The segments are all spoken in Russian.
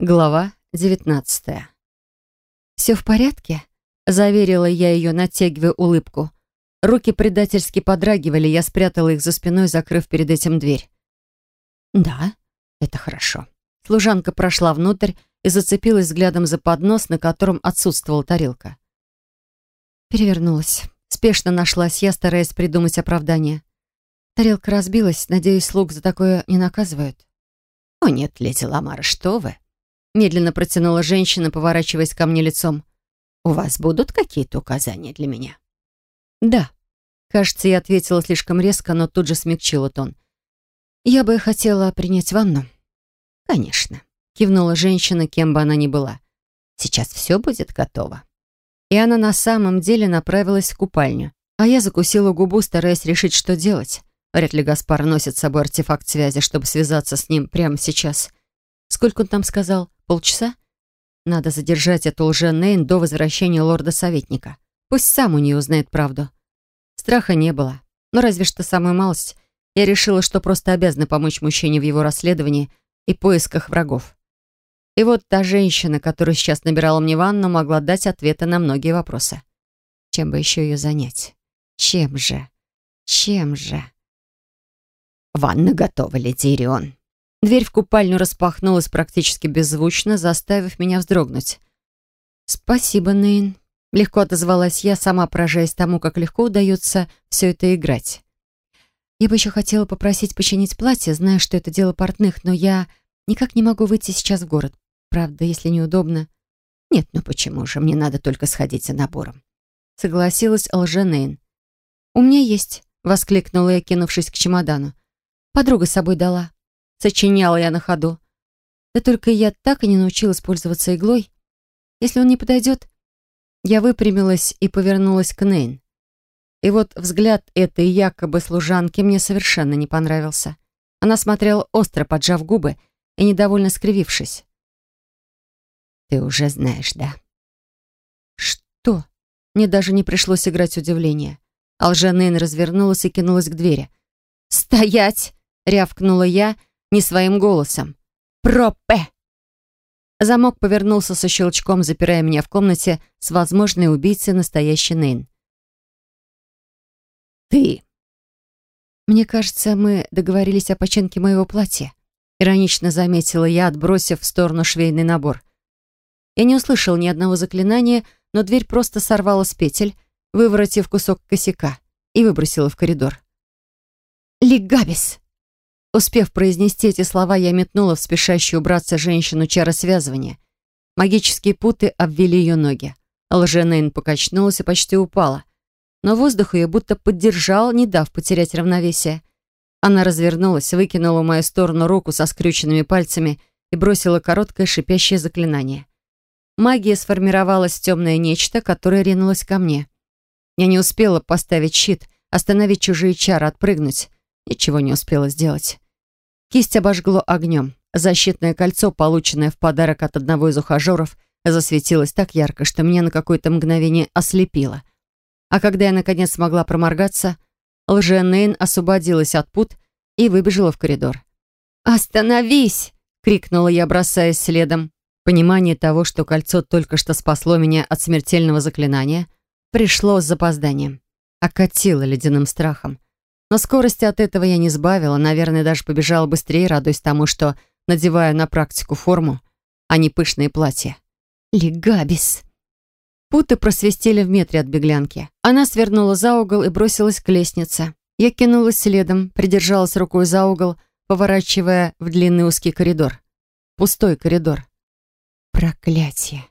Глава 19 «Все в порядке?» — заверила я ее, натягивая улыбку. Руки предательски подрагивали, я спрятала их за спиной, закрыв перед этим дверь. «Да, это хорошо». Служанка прошла внутрь и зацепилась взглядом за поднос, на котором отсутствовала тарелка. Перевернулась. Спешно нашлась я, стараясь придумать оправдание. Тарелка разбилась, надеюсь, слуг за такое не наказывают. «О нет, леди Ламара, что вы!» Медленно протянула женщина, поворачиваясь ко мне лицом. «У вас будут какие-то указания для меня?» «Да». Кажется, я ответила слишком резко, но тут же смягчила тон. «Я бы хотела принять ванну». «Конечно», — кивнула женщина, кем бы она ни была. «Сейчас все будет готово». И она на самом деле направилась в купальню. А я закусила губу, стараясь решить, что делать. Вряд ли Гаспар носит с собой артефакт связи, чтобы связаться с ним прямо сейчас. Сколько он там сказал? Полчаса? Надо задержать эту лже-Нейн до возвращения лорда-советника. Пусть сам у нее узнает правду. Страха не было. Но разве что самую малость. Я решила, что просто обязана помочь мужчине в его расследовании и поисках врагов. И вот та женщина, которая сейчас набирала мне ванну, могла дать ответы на многие вопросы. Чем бы еще ее занять? Чем же? Чем же? «Ванна готова, леди Ирион», Дверь в купальню распахнулась практически беззвучно, заставив меня вздрогнуть. «Спасибо, Нейн», — легко отозвалась я, сама поражаясь тому, как легко удается все это играть. «Я бы еще хотела попросить починить платье, зная, что это дело портных, но я никак не могу выйти сейчас в город. Правда, если неудобно». «Нет, ну почему же? Мне надо только сходить за набором», — согласилась Нейн. «У меня есть», — воскликнула я, кинувшись к чемодану. «Подруга с собой дала». Сочиняла я на ходу. Да только я так и не научилась пользоваться иглой. Если он не подойдет... Я выпрямилась и повернулась к Нейн. И вот взгляд этой якобы служанки мне совершенно не понравился. Она смотрела остро, поджав губы и недовольно скривившись. «Ты уже знаешь, да?» «Что?» Мне даже не пришлось играть удивление. Алжанейн развернулась и кинулась к двери. «Стоять!» — рявкнула я не своим голосом. «Пропе!» Замок повернулся со щелчком, запирая меня в комнате с возможной убийцей настоящей Нейн. «Ты!» «Мне кажется, мы договорились о починке моего платья», иронично заметила я, отбросив в сторону швейный набор. Я не услышал ни одного заклинания, но дверь просто сорвала с петель, выворотив кусок косяка, и выбросила в коридор. «Лигабис!» Успев произнести эти слова, я метнула в спешащую убраться женщину чара связывания. Магические путы обвели ее ноги. Лженейн покачнулась и почти упала. Но воздух ее будто поддержал, не дав потерять равновесие. Она развернулась, выкинула в мою сторону руку со скрюченными пальцами и бросила короткое шипящее заклинание. Магия сформировалась в темное нечто, которое ринулось ко мне. Я не успела поставить щит, остановить чужие чары, отпрыгнуть. Ничего не успела сделать. Кисть обожгло огнем. Защитное кольцо, полученное в подарок от одного из ухажеров, засветилось так ярко, что меня на какое-то мгновение ослепило. А когда я, наконец, смогла проморгаться, лженейн освободилась от пут и выбежала в коридор. «Остановись!» — крикнула я, бросаясь следом. Понимание того, что кольцо только что спасло меня от смертельного заклинания, пришло с запозданием. Окатило ледяным страхом. Но скорости от этого я не сбавила, наверное, даже побежала быстрее, радуясь тому, что надеваю на практику форму, а не пышные платья. Легабис. Путы просвистели в метре от беглянки. Она свернула за угол и бросилась к лестнице. Я кинулась следом, придержалась рукой за угол, поворачивая в длинный узкий коридор. Пустой коридор. Проклятие.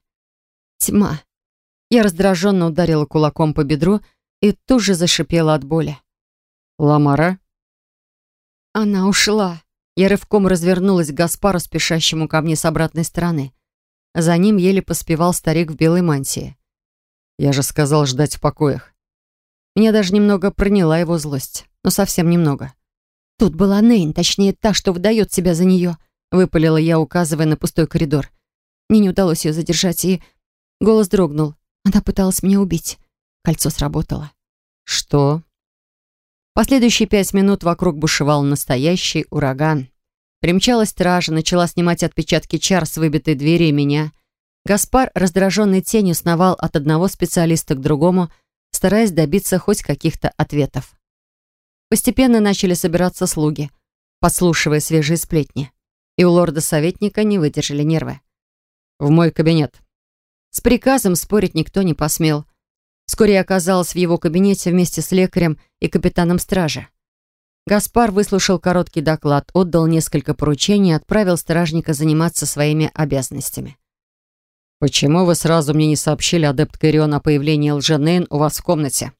Тьма. Я раздраженно ударила кулаком по бедру и тут же зашипела от боли. «Ламара?» Она ушла. Я рывком развернулась к Гаспару, спешащему ко мне с обратной стороны. За ним еле поспевал старик в белой мантии. «Я же сказал ждать в покоях». Меня даже немного проняла его злость, но совсем немного. «Тут была Нейн, точнее, та, что выдает себя за нее», выпалила я, указывая на пустой коридор. Мне не удалось ее задержать, и... Голос дрогнул. Она пыталась меня убить. Кольцо сработало. «Что?» Последующие пять минут вокруг бушевал настоящий ураган. Примчалась стража, начала снимать отпечатки чар с выбитой двери и меня. Гаспар, раздраженный тенью, сновал от одного специалиста к другому, стараясь добиться хоть каких-то ответов. Постепенно начали собираться слуги, подслушивая свежие сплетни. И у лорда-советника не выдержали нервы. «В мой кабинет». С приказом спорить никто не посмел. Вскоре я оказалась в его кабинете вместе с лекарем и капитаном стражи. Гаспар выслушал короткий доклад, отдал несколько поручений и отправил стражника заниматься своими обязанностями. «Почему вы сразу мне не сообщили, адепт Кэрион, о появлении лженейн у вас в комнате?»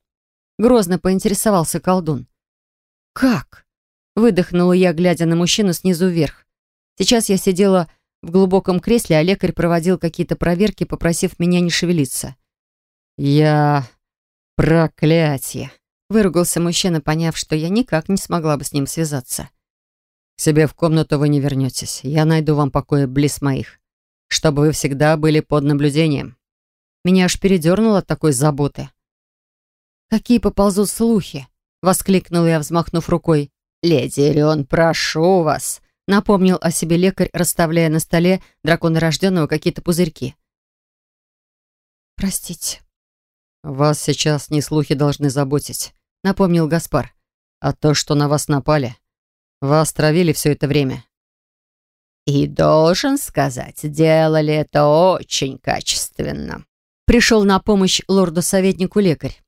Грозно поинтересовался колдун. «Как?» — выдохнула я, глядя на мужчину снизу вверх. Сейчас я сидела в глубоком кресле, а лекарь проводил какие-то проверки, попросив меня не шевелиться. «Я... проклятие!» Выругался мужчина, поняв, что я никак не смогла бы с ним связаться. «К себе в комнату вы не вернетесь. Я найду вам покои близ моих, чтобы вы всегда были под наблюдением». Меня аж передернуло от такой заботы. «Какие поползут слухи?» — воскликнул я, взмахнув рукой. «Леди Ирион, прошу вас!» — напомнил о себе лекарь, расставляя на столе дракона рожденного какие-то пузырьки. «Простите». «Вас сейчас не слухи должны заботить напомнил Гаспар. «А то, что на вас напали. Вас травили все это время». «И должен сказать, делали это очень качественно». Пришел на помощь лорду-советнику лекарь.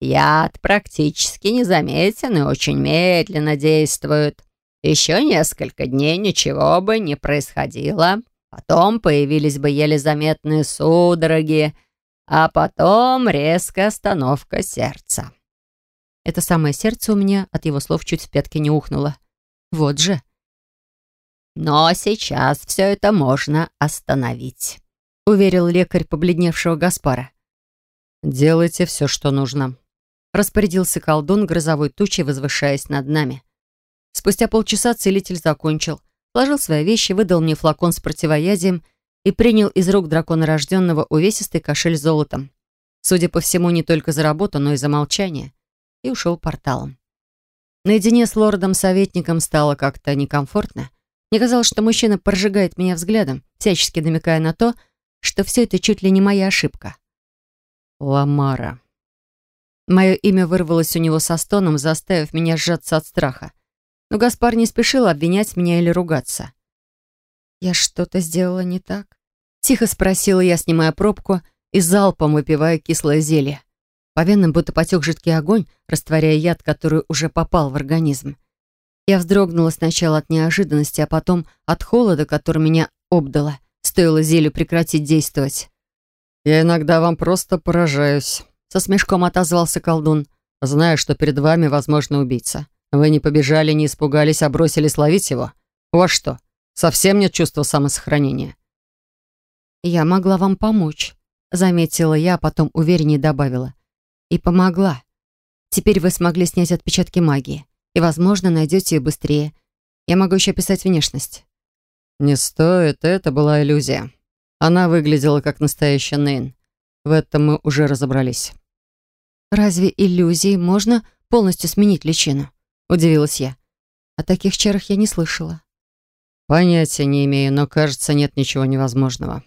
«Яд практически незаметен и очень медленно действует. Еще несколько дней ничего бы не происходило. Потом появились бы еле заметные судороги, а потом резкая остановка сердца. Это самое сердце у меня от его слов чуть в пятки не ухнуло. Вот же. «Но сейчас все это можно остановить», — уверил лекарь побледневшего Гаспара. «Делайте все, что нужно», — распорядился колдун грозовой тучей, возвышаясь над нами. Спустя полчаса целитель закончил, сложил свои вещи, выдал мне флакон с противоядием и принял из рук дракона рожденного увесистый кошель золотом. Судя по всему, не только за работу, но и за молчание и ушел порталом. Наедине с лордом-советником стало как-то некомфортно. Мне казалось, что мужчина прожигает меня взглядом, всячески намекая на то, что все это чуть ли не моя ошибка. Ламара. Мое имя вырвалось у него со стоном, заставив меня сжаться от страха. Но Гаспар не спешил обвинять меня или ругаться. «Я что-то сделала не так?» Тихо спросила я, снимая пробку и залпом выпивая кислое зелье. По венам будто потек жидкий огонь, растворяя яд, который уже попал в организм. Я вздрогнула сначала от неожиданности, а потом от холода, который меня обдало. Стоило зелью прекратить действовать. «Я иногда вам просто поражаюсь», — со смешком отозвался колдун. «Знаю, что перед вами, возможно, убийца. Вы не побежали, не испугались, а бросились ловить его. У вас что, совсем нет чувства самосохранения?» «Я могла вам помочь», — заметила я, а потом увереннее добавила. И помогла. Теперь вы смогли снять отпечатки магии. И, возможно, найдете ее быстрее. Я могу еще описать внешность. Не стоит, это была иллюзия. Она выглядела как настоящая Нейн. В этом мы уже разобрались. «Разве иллюзии можно полностью сменить личину?» — удивилась я. О таких чарах я не слышала. «Понятия не имею, но, кажется, нет ничего невозможного».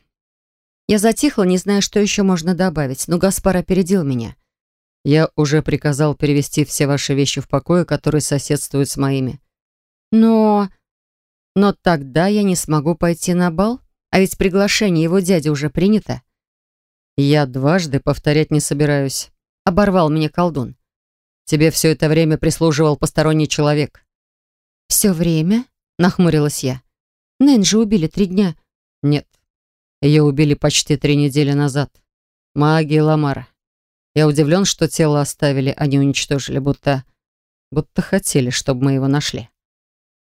Я затихла, не зная, что еще можно добавить, но Гаспар опередил меня — я уже приказал перевести все ваши вещи в покое, которые соседствуют с моими. Но... Но тогда я не смогу пойти на бал? А ведь приглашение его дяди уже принято. Я дважды повторять не собираюсь. Оборвал меня колдун. Тебе все это время прислуживал посторонний человек. Все время? Нахмурилась я. Нэн же убили три дня. Нет. Ее убили почти три недели назад. Магия Ламара. Я удивлен, что тело оставили, а не уничтожили, будто... будто хотели, чтобы мы его нашли.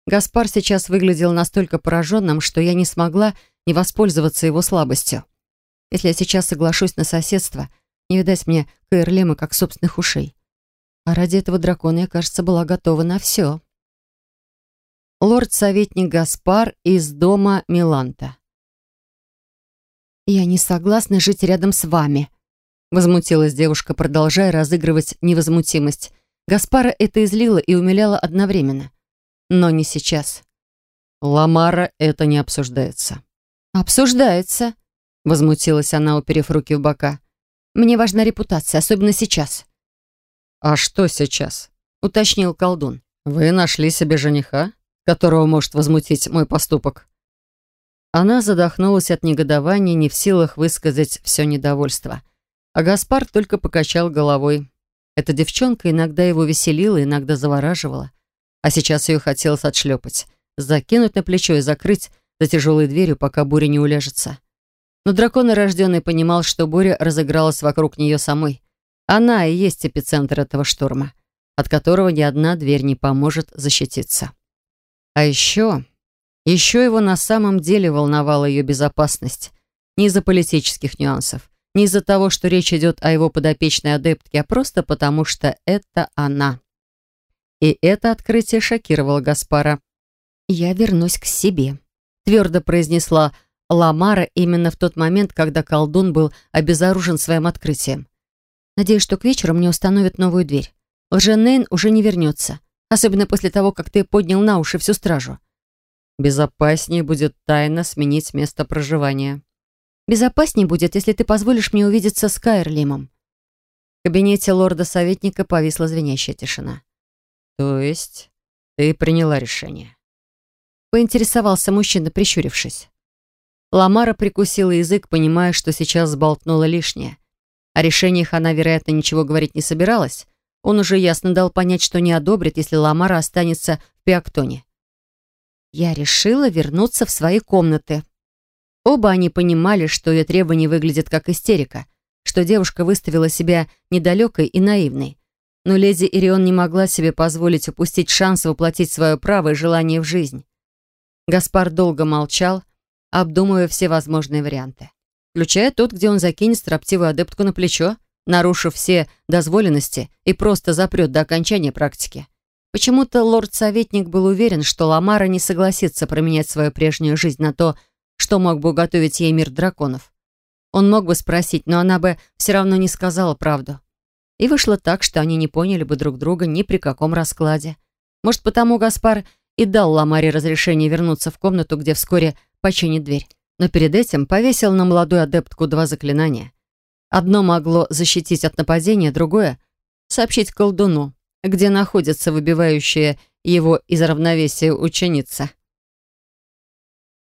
Гаспар сейчас выглядел настолько пораженным, что я не смогла не воспользоваться его слабостью. Если я сейчас соглашусь на соседство, не видать мне Каэрлема как собственных ушей. А ради этого дракона я, кажется, была готова на все. Лорд-советник Гаспар из дома Миланта. «Я не согласна жить рядом с вами», Возмутилась девушка, продолжая разыгрывать невозмутимость. Гаспара это излило и умиляло одновременно. Но не сейчас. Ламара это не обсуждается. «Обсуждается», — возмутилась она, уперев руки в бока. «Мне важна репутация, особенно сейчас». «А что сейчас?» — уточнил колдун. «Вы нашли себе жениха, которого может возмутить мой поступок?» Она задохнулась от негодования, не в силах высказать все недовольство. А Гаспар только покачал головой. Эта девчонка иногда его веселила, иногда завораживала. А сейчас ее хотелось отшлепать, закинуть на плечо и закрыть за тяжелой дверью, пока буря не уляжется. Но дракон рожденный понимал, что буря разыгралась вокруг нее самой. Она и есть эпицентр этого шторма от которого ни одна дверь не поможет защититься. А еще... Еще его на самом деле волновала ее безопасность. Не из-за политических нюансов, не из-за того, что речь идет о его подопечной адептке, а просто потому, что это она. И это открытие шокировало Гаспара. «Я вернусь к себе», — твердо произнесла Ламара именно в тот момент, когда колдун был обезоружен своим открытием. «Надеюсь, что к вечеру мне установят новую дверь. Лженейн уже не вернется, особенно после того, как ты поднял на уши всю стражу. Безопаснее будет тайно сменить место проживания. Безопаснее будет, если ты позволишь мне увидеться с Кайрлимом. В кабинете лорда-советника повисла звенящая тишина. То есть ты приняла решение? Поинтересовался мужчина, прищурившись. Ламара прикусила язык, понимая, что сейчас сболтнула лишнее. О решениях она, вероятно, ничего говорить не собиралась, он уже ясно дал понять, что не одобрит, если Ламара останется в Пиактоне. Я решила вернуться в свои комнаты. Оба они понимали, что ее требование выглядит как истерика, что девушка выставила себя недалекой и наивной. Но леди Ирион не могла себе позволить упустить шанс воплотить свое право и желание в жизнь. Гаспар долго молчал, обдумывая все возможные варианты, включая тот, где он закинет строптивую адептку на плечо, нарушив все дозволенности и просто запрет до окончания практики. Почему-то лорд-советник был уверен, что Ламара не согласится променять свою прежнюю жизнь на то, что мог бы уготовить ей мир драконов. Он мог бы спросить, но она бы все равно не сказала правду. И вышло так, что они не поняли бы друг друга ни при каком раскладе. Может, потому Гаспар и дал Ламаре разрешение вернуться в комнату, где вскоре починит дверь. Но перед этим повесил на молодую адептку два заклинания — Одно могло защитить от нападения, другое — сообщить колдуну, где находится выбивающая его из равновесия ученица.